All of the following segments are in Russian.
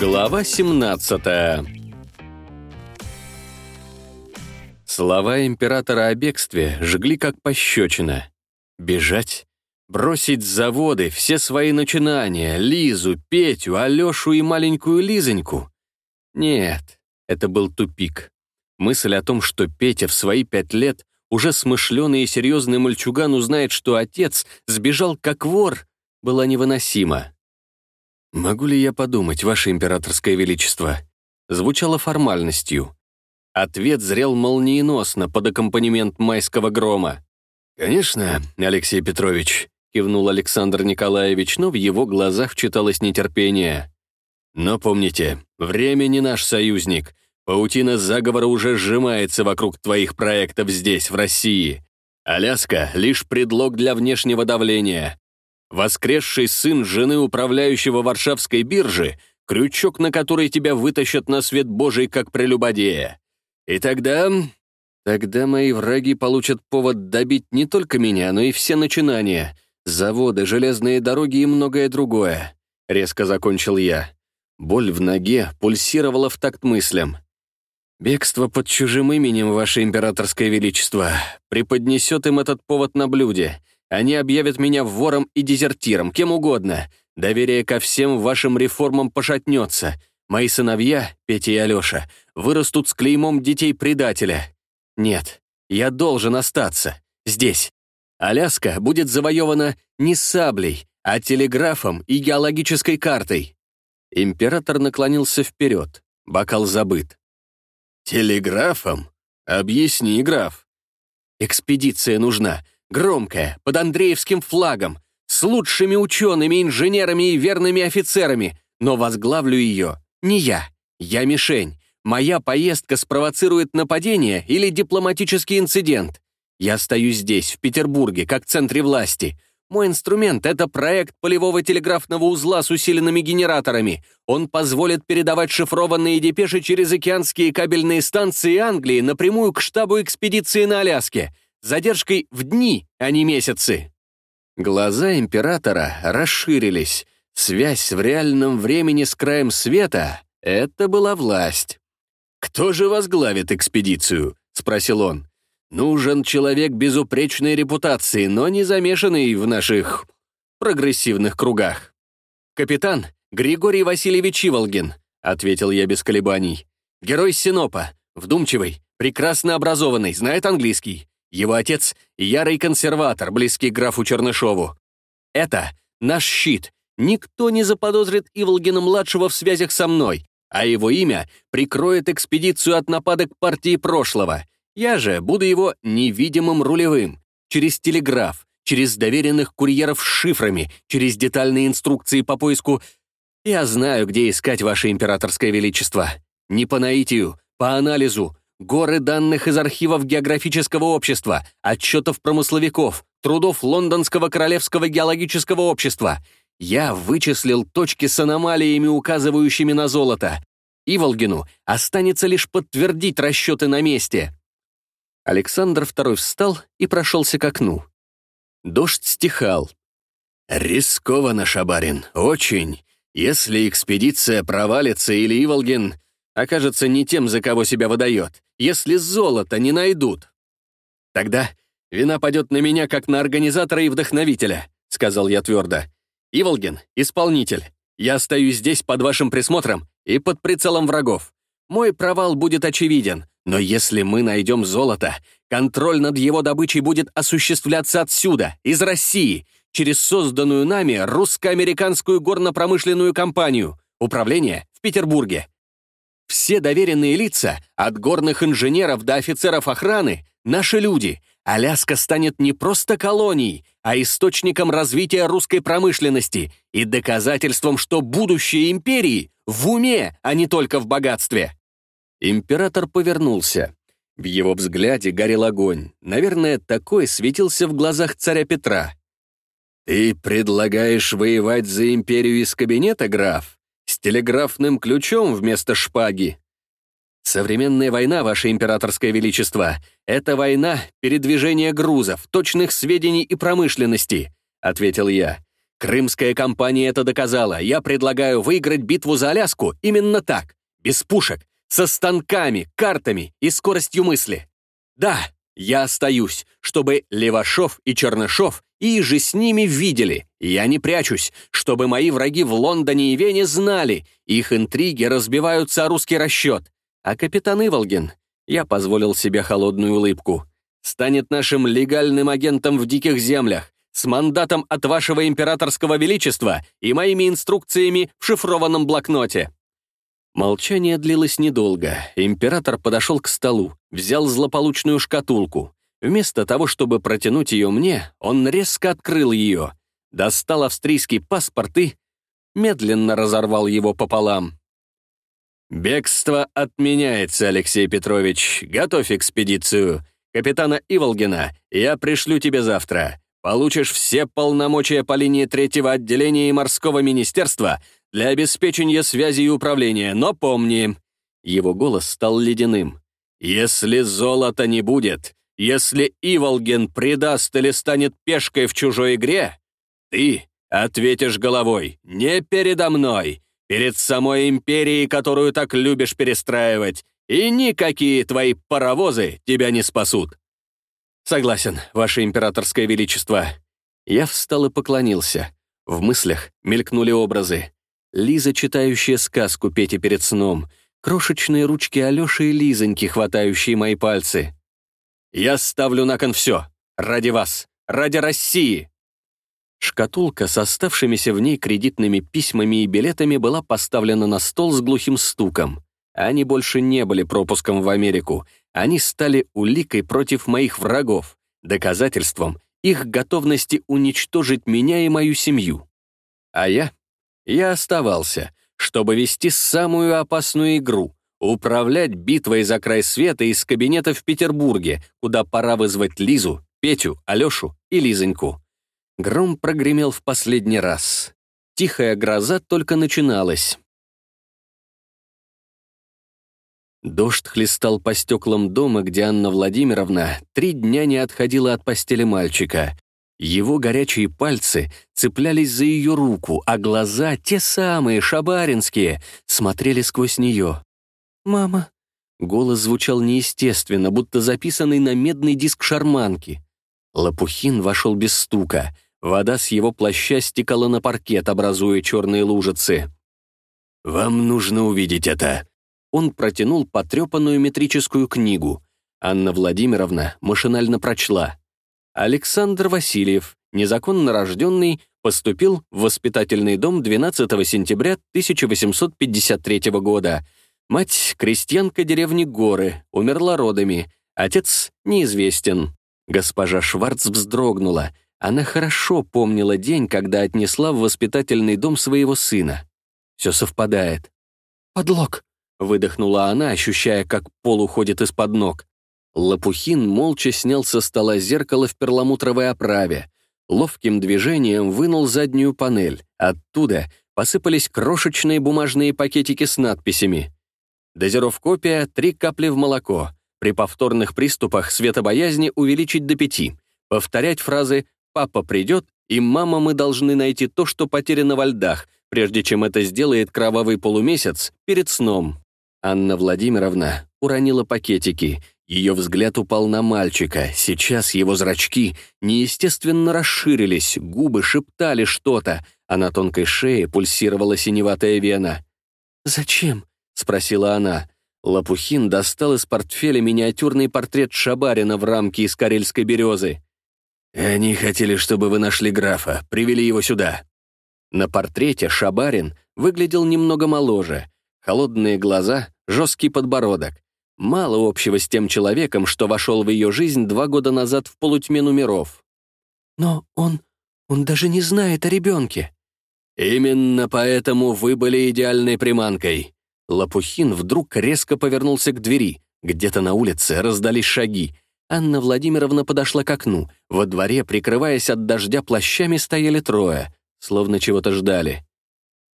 Глава 17 Слова императора о бегстве жгли как пощечина. Бежать? Бросить заводы, все свои начинания, Лизу, Петю, Алешу и маленькую Лизоньку? Нет, это был тупик. Мысль о том, что Петя в свои пять лет уже смышленый и серьезный мальчуган узнает, что отец сбежал как вор, была невыносима. «Могу ли я подумать, Ваше Императорское Величество?» звучало формальностью. Ответ зрел молниеносно под аккомпанемент майского грома. «Конечно, Алексей Петрович», — кивнул Александр Николаевич, но в его глазах читалось нетерпение. «Но помните, время не наш союзник. Паутина заговора уже сжимается вокруг твоих проектов здесь, в России. Аляска — лишь предлог для внешнего давления. Воскресший сын жены управляющего Варшавской биржи — крючок, на который тебя вытащат на свет Божий как прелюбодея. И тогда... Тогда мои враги получат повод добить не только меня, но и все начинания. Заводы, железные дороги и многое другое. Резко закончил я. Боль в ноге пульсировала в такт мыслям. Бегство под чужим именем, Ваше Императорское Величество, преподнесет им этот повод на блюде. Они объявят меня вором и дезертиром, кем угодно. Доверие ко всем вашим реформам пошатнется. Мои сыновья, Петя и Алеша, вырастут с клеймом детей-предателя. Нет, я должен остаться. Здесь. Аляска будет завоевана не саблей, а телеграфом и геологической картой. Император наклонился вперед. Бокал забыт. «Телеграфом? Объясни, граф». «Экспедиция нужна. Громкая, под Андреевским флагом, с лучшими учеными, инженерами и верными офицерами, но возглавлю ее не я. Я мишень. Моя поездка спровоцирует нападение или дипломатический инцидент. Я стою здесь, в Петербурге, как центре власти. Мой инструмент — это проект полевого телеграфного узла с усиленными генераторами. Он позволит передавать шифрованные депеши через океанские кабельные станции Англии напрямую к штабу экспедиции на Аляске. Задержкой в дни, а не месяцы. Глаза императора расширились. Связь в реальном времени с краем света — это была власть. «Кто же возглавит экспедицию?» — спросил он. Нужен человек безупречной репутации, но не замешанный в наших прогрессивных кругах. «Капитан Григорий Васильевич Иволгин», — ответил я без колебаний. «Герой Синопа, вдумчивый, прекрасно образованный, знает английский. Его отец — ярый консерватор, близкий к графу Чернышову. Это наш щит. Никто не заподозрит Иволгина-младшего в связях со мной, а его имя прикроет экспедицию от нападок партии прошлого — я же буду его невидимым рулевым, через телеграф, через доверенных курьеров с шифрами, через детальные инструкции по поиску. Я знаю, где искать ваше императорское величество. Не по наитию, по анализу. Горы данных из архивов географического общества, отчетов промысловиков, трудов Лондонского королевского геологического общества. Я вычислил точки с аномалиями, указывающими на золото. Иволгину останется лишь подтвердить расчеты на месте. Александр II встал и прошелся к окну. Дождь стихал. «Рискованно, Шабарин, очень. Если экспедиция провалится или Иволгин окажется не тем, за кого себя выдает, если золото не найдут, тогда вина падет на меня, как на организатора и вдохновителя», — сказал я твердо. «Иволгин — исполнитель. Я остаюсь здесь под вашим присмотром и под прицелом врагов. Мой провал будет очевиден, но если мы найдем золото, контроль над его добычей будет осуществляться отсюда, из России, через созданную нами русско-американскую горно-промышленную компанию. Управление в Петербурге. Все доверенные лица, от горных инженеров до офицеров охраны, наши люди. Аляска станет не просто колонией, а источником развития русской промышленности и доказательством, что будущее империи в уме, а не только в богатстве. Император повернулся. В его взгляде горел огонь. Наверное, такой светился в глазах царя Петра. «Ты предлагаешь воевать за империю из кабинета, граф? Телеграфным ключом вместо шпаги?» «Современная война, Ваше Императорское Величество, это война передвижения грузов, точных сведений и промышленности», — ответил я. Крымская кампания это доказала. Я предлагаю выиграть битву за Аляску именно так, без пушек, со станками, картами и скоростью мысли. Да, я остаюсь, чтобы Левашов и Чернышов и же с ними видели. Я не прячусь, чтобы мои враги в Лондоне и Вене знали. Их интриги разбиваются о русский расчет. А капитан Иволгин, я позволил себе холодную улыбку, станет нашим легальным агентом в диких землях, с мандатом от вашего императорского величества и моими инструкциями в шифрованном блокноте». Молчание длилось недолго. Император подошел к столу, взял злополучную шкатулку. Вместо того, чтобы протянуть ее мне, он резко открыл ее, достал австрийский паспорт и медленно разорвал его пополам. «Бегство отменяется, Алексей Петрович. Готовь экспедицию. Капитана Иволгина я пришлю тебе завтра получишь все полномочия по линии третьего отделения и морского министерства для обеспечения связи и управления, но помни...» Его голос стал ледяным. «Если золота не будет, если Иволген предаст или станет пешкой в чужой игре, ты ответишь головой не передо мной, перед самой империей, которую так любишь перестраивать, и никакие твои паровозы тебя не спасут. «Согласен, Ваше Императорское Величество». Я встал и поклонился. В мыслях мелькнули образы. Лиза, читающая сказку Пете перед сном, крошечные ручки Алёши и Лизоньки, хватающие мои пальцы. «Я ставлю на кон все. Ради вас. Ради России!» Шкатулка с оставшимися в ней кредитными письмами и билетами была поставлена на стол с глухим стуком. Они больше не были пропуском в Америку. Они стали уликой против моих врагов, доказательством их готовности уничтожить меня и мою семью. А я? Я оставался, чтобы вести самую опасную игру — управлять битвой за край света из кабинета в Петербурге, куда пора вызвать Лизу, Петю, Алешу и Лизоньку. Гром прогремел в последний раз. Тихая гроза только начиналась. Дождь хлестал по стеклам дома, где Анна Владимировна три дня не отходила от постели мальчика. Его горячие пальцы цеплялись за ее руку, а глаза, те самые, шабаринские, смотрели сквозь нее. «Мама». Голос звучал неестественно, будто записанный на медный диск шарманки. Лопухин вошел без стука. Вода с его плаща стекала на паркет, образуя черные лужицы. «Вам нужно увидеть это», он протянул потрепанную метрическую книгу. Анна Владимировна машинально прочла. Александр Васильев, незаконно рожденный, поступил в воспитательный дом 12 сентября 1853 года. Мать — крестьянка деревни Горы, умерла родами. Отец неизвестен. Госпожа Шварц вздрогнула. Она хорошо помнила день, когда отнесла в воспитательный дом своего сына. Все совпадает. «Подлог», Выдохнула она, ощущая, как пол уходит из-под ног. Лопухин молча снял со стола зеркало в перламутровой оправе. Ловким движением вынул заднюю панель. Оттуда посыпались крошечные бумажные пакетики с надписями. Дозировкопия — три капли в молоко. При повторных приступах светобоязни увеличить до пяти. Повторять фразы «папа придет» и «мама, мы должны найти то, что потеряно во льдах», прежде чем это сделает кровавый полумесяц перед сном. Анна Владимировна уронила пакетики. Ее взгляд упал на мальчика. Сейчас его зрачки неестественно расширились, губы шептали что-то, а на тонкой шее пульсировала синеватая вена. «Зачем?» — спросила она. Лопухин достал из портфеля миниатюрный портрет Шабарина в рамке из карельской березы. «Они хотели, чтобы вы нашли графа, привели его сюда». На портрете Шабарин выглядел немного моложе. Холодные глаза, жесткий подбородок. Мало общего с тем человеком, что вошел в ее жизнь два года назад в полутьме номеров. «Но он... он даже не знает о ребенке». «Именно поэтому вы были идеальной приманкой». Лопухин вдруг резко повернулся к двери. Где-то на улице раздались шаги. Анна Владимировна подошла к окну. Во дворе, прикрываясь от дождя плащами, стояли трое, словно чего-то ждали.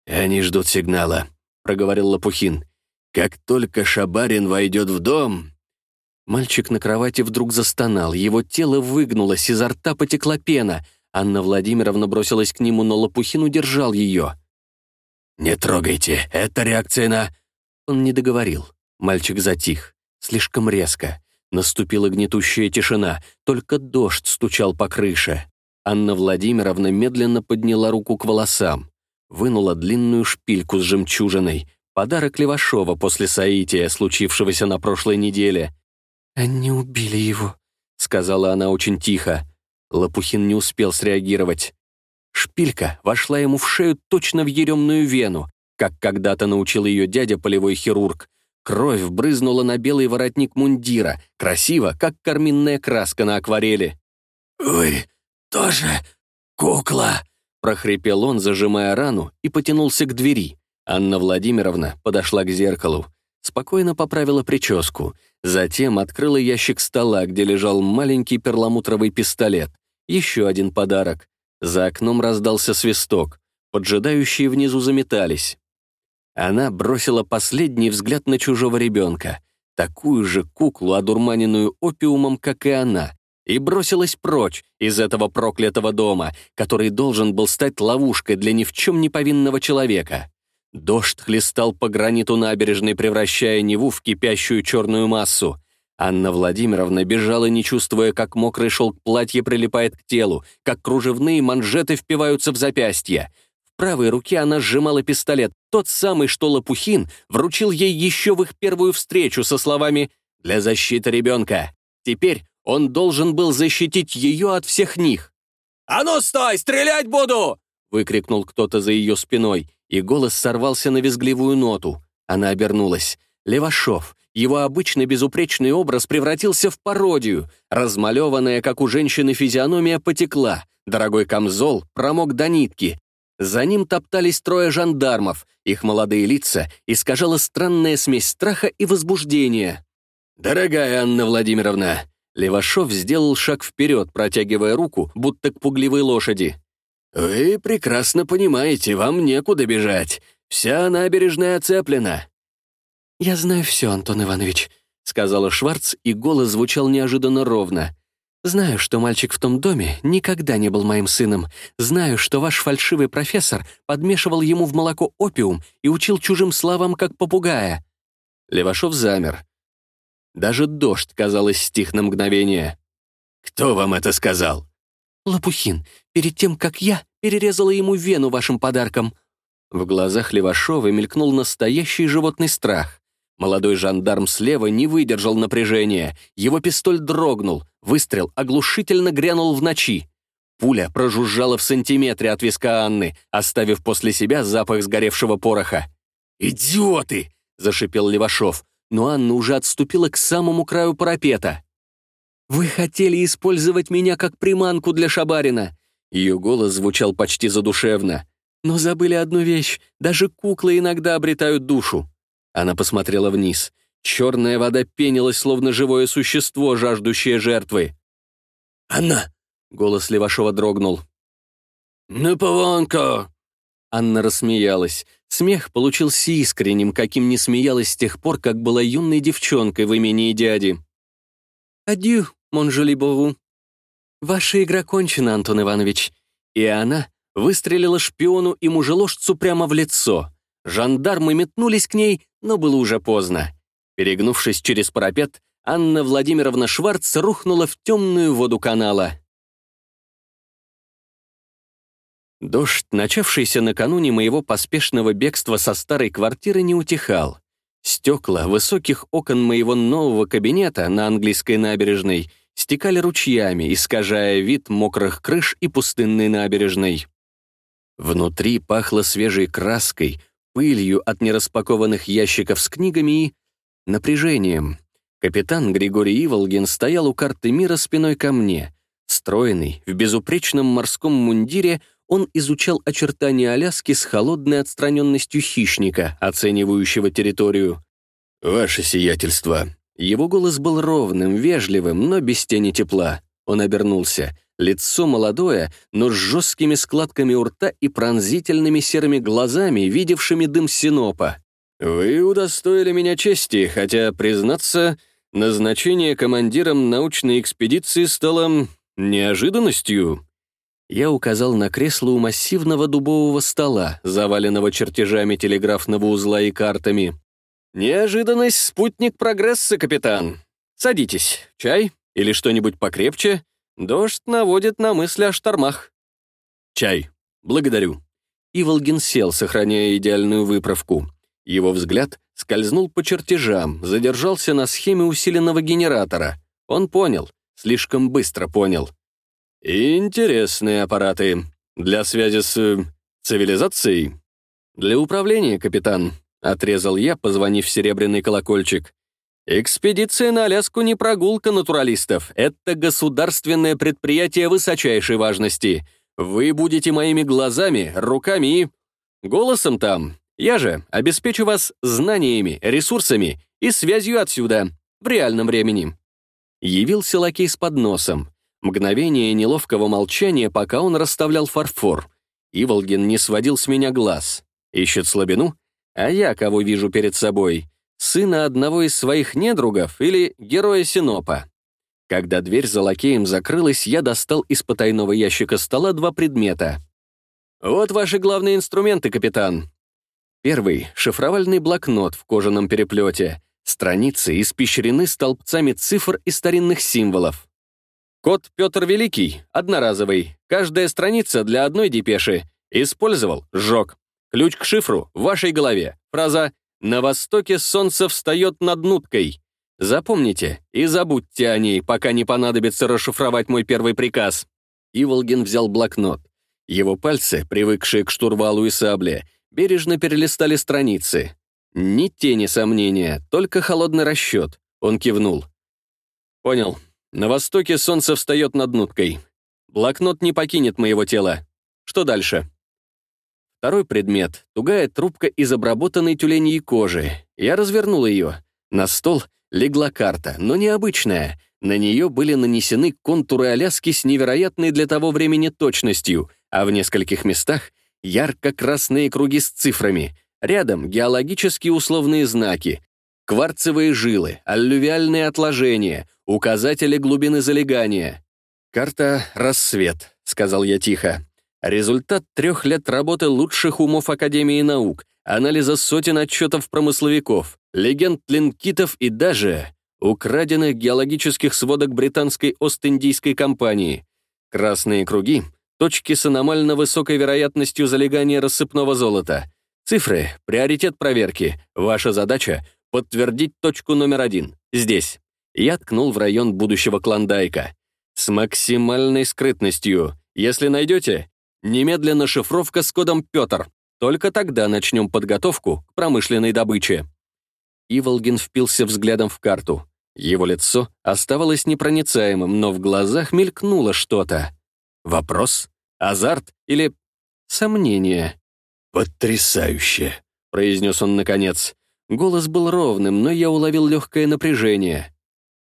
«Они ждут сигнала», — проговорил Лопухин. Как только Шабарин войдет в дом... Мальчик на кровати вдруг застонал, его тело выгнулось, изо рта потекла пена. Анна Владимировна бросилась к нему, но Лопухин удержал ее. «Не трогайте, это реакция на...» Он не договорил. Мальчик затих. Слишком резко. Наступила гнетущая тишина, только дождь стучал по крыше. Анна Владимировна медленно подняла руку к волосам, вынула длинную шпильку с жемчужиной, подарок Левашова после соития, случившегося на прошлой неделе. «Они убили его», — сказала она очень тихо. Лопухин не успел среагировать. Шпилька вошла ему в шею точно в еремную вену, как когда-то научил ее дядя полевой хирург. Кровь брызнула на белый воротник мундира, красиво, как карминная краска на акварели. «Вы тоже кукла?» — прохрипел он, зажимая рану, и потянулся к двери. Анна Владимировна подошла к зеркалу, спокойно поправила прическу, затем открыла ящик стола, где лежал маленький перламутровый пистолет. Еще один подарок. За окном раздался свисток. Поджидающие внизу заметались. Она бросила последний взгляд на чужого ребенка, такую же куклу, одурманенную опиумом, как и она, и бросилась прочь из этого проклятого дома, который должен был стать ловушкой для ни в чем не повинного человека. Дождь хлестал по граниту набережной, превращая Неву в кипящую черную массу. Анна Владимировна бежала, не чувствуя, как мокрый шелк платья прилипает к телу, как кружевные манжеты впиваются в запястья — правой руке она сжимала пистолет, тот самый, что Лопухин вручил ей еще в их первую встречу со словами «Для защиты ребенка». Теперь он должен был защитить ее от всех них. «А ну стой, стрелять буду!» выкрикнул кто-то за ее спиной, и голос сорвался на визгливую ноту. Она обернулась. Левашов, его обычно безупречный образ превратился в пародию. Размалеванная, как у женщины, физиономия потекла. Дорогой камзол промок до нитки. За ним топтались трое жандармов, их молодые лица искажала странная смесь страха и возбуждения. «Дорогая Анна Владимировна!» Левашов сделал шаг вперед, протягивая руку, будто к пугливой лошади. «Вы прекрасно понимаете, вам некуда бежать. Вся набережная оцеплена». «Я знаю все, Антон Иванович», — сказала Шварц, и голос звучал неожиданно ровно. Знаю, что мальчик в том доме никогда не был моим сыном. Знаю, что ваш фальшивый профессор подмешивал ему в молоко опиум и учил чужим словам, как попугая». Левашов замер. Даже дождь, казалось, стих на мгновение. «Кто вам это сказал?» «Лопухин, перед тем, как я перерезала ему вену вашим подарком». В глазах Левашова мелькнул настоящий животный страх. Молодой жандарм слева не выдержал напряжения. Его пистоль дрогнул. Выстрел оглушительно грянул в ночи. Пуля прожужжала в сантиметре от виска Анны, оставив после себя запах сгоревшего пороха. «Идиоты!» — зашипел Левашов, но Анна уже отступила к самому краю парапета. «Вы хотели использовать меня как приманку для Шабарина!» Ее голос звучал почти задушевно. «Но забыли одну вещь. Даже куклы иногда обретают душу. Она посмотрела вниз. Черная вода пенилась, словно живое существо, жаждущее жертвы. «Анна!» — голос Левашова дрогнул. «Ну, повонка!» Анна рассмеялась. Смех получился искренним, каким не смеялась с тех пор, как была юной девчонкой в имени дяди. «Адью, монжоли Бору. Ваша игра кончена, Антон Иванович». И она выстрелила шпиону и мужеложцу прямо в лицо. Жандармы метнулись к ней, но было уже поздно. Перегнувшись через парапет, Анна Владимировна Шварц рухнула в темную воду канала. Дождь, начавшийся накануне моего поспешного бегства со старой квартиры, не утихал. Стекла высоких окон моего нового кабинета на английской набережной стекали ручьями, искажая вид мокрых крыш и пустынной набережной. Внутри пахло свежей краской, пылью от нераспакованных ящиков с книгами и напряжением. Капитан Григорий Иволгин стоял у карты мира спиной ко мне. Стройный, в безупречном морском мундире, он изучал очертания Аляски с холодной отстраненностью хищника, оценивающего территорию. «Ваше сиятельство». Его голос был ровным, вежливым, но без тени тепла. Он обернулся. Лицо молодое, но с жесткими складками у рта и пронзительными серыми глазами, видевшими дым синопа. «Вы удостоили меня чести, хотя, признаться, назначение командиром научной экспедиции стало неожиданностью». Я указал на кресло у массивного дубового стола, заваленного чертежами телеграфного узла и картами. «Неожиданность — спутник прогресса, капитан. Садитесь. Чай? Или что-нибудь покрепче? Дождь наводит на мысли о штормах». «Чай. Благодарю». Иволгин сел, сохраняя идеальную выправку. Его взгляд скользнул по чертежам, задержался на схеме усиленного генератора. Он понял, слишком быстро понял. «Интересные аппараты. Для связи с... Э, цивилизацией?» «Для управления, капитан», — отрезал я, позвонив в серебряный колокольчик. «Экспедиция на Аляску не прогулка натуралистов. Это государственное предприятие высочайшей важности. Вы будете моими глазами, руками и... Голосом там. Я же обеспечу вас знаниями, ресурсами и связью отсюда, в реальном времени». Явился лакей с подносом. Мгновение неловкого молчания, пока он расставлял фарфор. Иволгин не сводил с меня глаз. Ищет слабину? А я кого вижу перед собой? Сына одного из своих недругов или героя Синопа? Когда дверь за лакеем закрылась, я достал из потайного ящика стола два предмета. «Вот ваши главные инструменты, капитан». Первый — шифровальный блокнот в кожаном переплете. Страницы испещрены столбцами цифр и старинных символов. Код Петр Великий, одноразовый, каждая страница для одной депеши. Использовал, сжег. Ключ к шифру в вашей голове. Фраза «На востоке солнце встает над нуткой». Запомните и забудьте о ней, пока не понадобится расшифровать мой первый приказ. Иволгин взял блокнот. Его пальцы, привыкшие к штурвалу и сабле, бережно перелистали страницы. Ни тени сомнения, только холодный расчет. Он кивнул. «Понял. На востоке солнце встает над нуткой. Блокнот не покинет моего тела. Что дальше? Второй предмет — тугая трубка из обработанной тюленьей кожи. Я развернул ее. На стол легла карта, но необычная. На нее были нанесены контуры Аляски с невероятной для того времени точностью, а в нескольких местах — ярко-красные круги с цифрами. Рядом — геологические условные знаки, кварцевые жилы, аллювиальные отложения — Указатели глубины залегания. Карта «Рассвет», — сказал я тихо. Результат трех лет работы лучших умов Академии наук, анализа сотен отчетов промысловиков, легенд линкитов и даже украденных геологических сводок британской Ост-Индийской компании. Красные круги — точки с аномально высокой вероятностью залегания рассыпного золота. Цифры — приоритет проверки. Ваша задача — подтвердить точку номер один. Здесь. Я ткнул в район будущего Клондайка. С максимальной скрытностью. Если найдете, немедленно шифровка с кодом «Петр». Только тогда начнем подготовку к промышленной добыче. Иволгин впился взглядом в карту. Его лицо оставалось непроницаемым, но в глазах мелькнуло что-то. Вопрос? Азарт или сомнение? «Потрясающе!» — произнес он наконец. Голос был ровным, но я уловил легкое напряжение.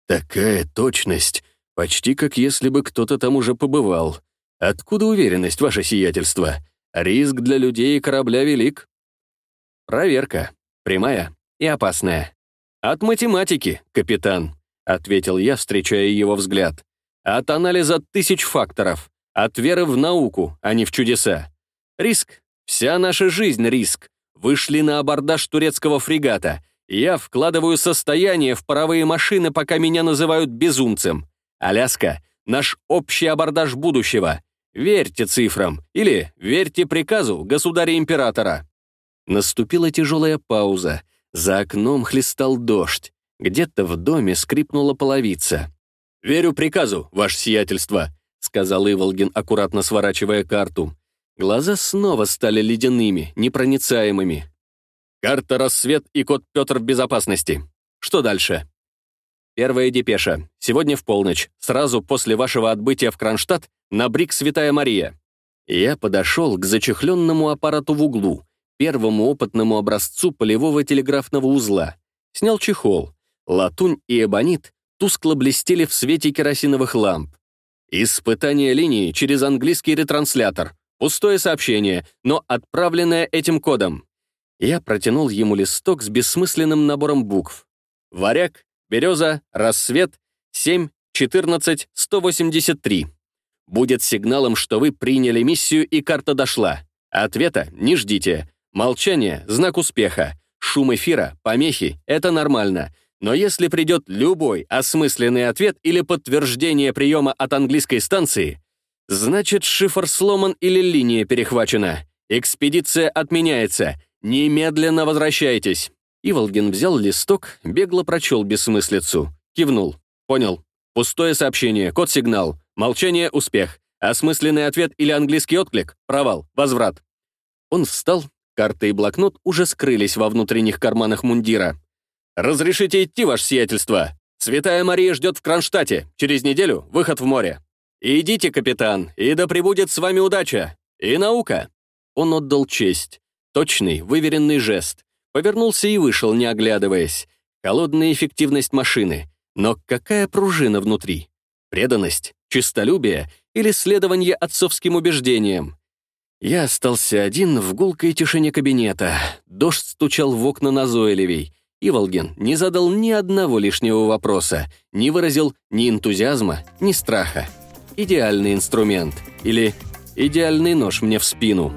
Такая точность, почти как если бы кто-то там уже побывал. Откуда уверенность, ваше сиятельство? Риск для людей и корабля велик. Проверка. Прямая и опасная. От математики, капитан, ответил я, встречая его взгляд. От анализа тысяч факторов. От веры в науку, а не в чудеса. Риск. Вся наша жизнь — риск. Вышли на абордаж турецкого фрегата — я вкладываю состояние в паровые машины, пока меня называют безумцем. Аляска — наш общий абордаж будущего. Верьте цифрам или верьте приказу государя-императора». Наступила тяжелая пауза. За окном хлестал дождь. Где-то в доме скрипнула половица. «Верю приказу, ваше сиятельство», — сказал Иволгин, аккуратно сворачивая карту. Глаза снова стали ледяными, непроницаемыми. Карта «Рассвет» и код «Петр в безопасности». Что дальше? Первая депеша. Сегодня в полночь, сразу после вашего отбытия в Кронштадт, на брик «Святая Мария». Я подошел к зачехленному аппарату в углу, первому опытному образцу полевого телеграфного узла. Снял чехол. Латунь и эбонит тускло блестели в свете керосиновых ламп. Испытание линии через английский ретранслятор. Пустое сообщение, но отправленное этим кодом. Я протянул ему листок с бессмысленным набором букв. «Варяг», «Береза», «Рассвет», 7, 14, 183. будет сигналом, что вы приняли миссию и карта дошла. Ответа не ждите. Молчание — знак успеха. Шум эфира, помехи — это нормально. Но если придет любой осмысленный ответ или подтверждение приема от английской станции, значит, шифр сломан или линия перехвачена. Экспедиция отменяется. Немедленно возвращайтесь. Иволгин взял листок, бегло прочел бессмыслицу. Кивнул. Понял. Пустое сообщение, код-сигнал. Молчание — успех. Осмысленный ответ или английский отклик — провал, возврат. Он встал, карта и блокнот уже скрылись во внутренних карманах мундира. «Разрешите идти, ваше сиятельство? Святая Мария ждет в Кронштадте. Через неделю выход в море. Идите, капитан, и да пребудет с вами удача. И наука». Он отдал честь. Точный, выверенный жест. Повернулся и вышел, не оглядываясь. Холодная эффективность машины. Но какая пружина внутри? Преданность, честолюбие или следование отцовским убеждениям? Я остался один в гулкой тишине кабинета. Дождь стучал в окна назойливей. Иволгин не задал ни одного лишнего вопроса, не выразил ни энтузиазма, ни страха. Идеальный инструмент. Или идеальный нож мне в спину.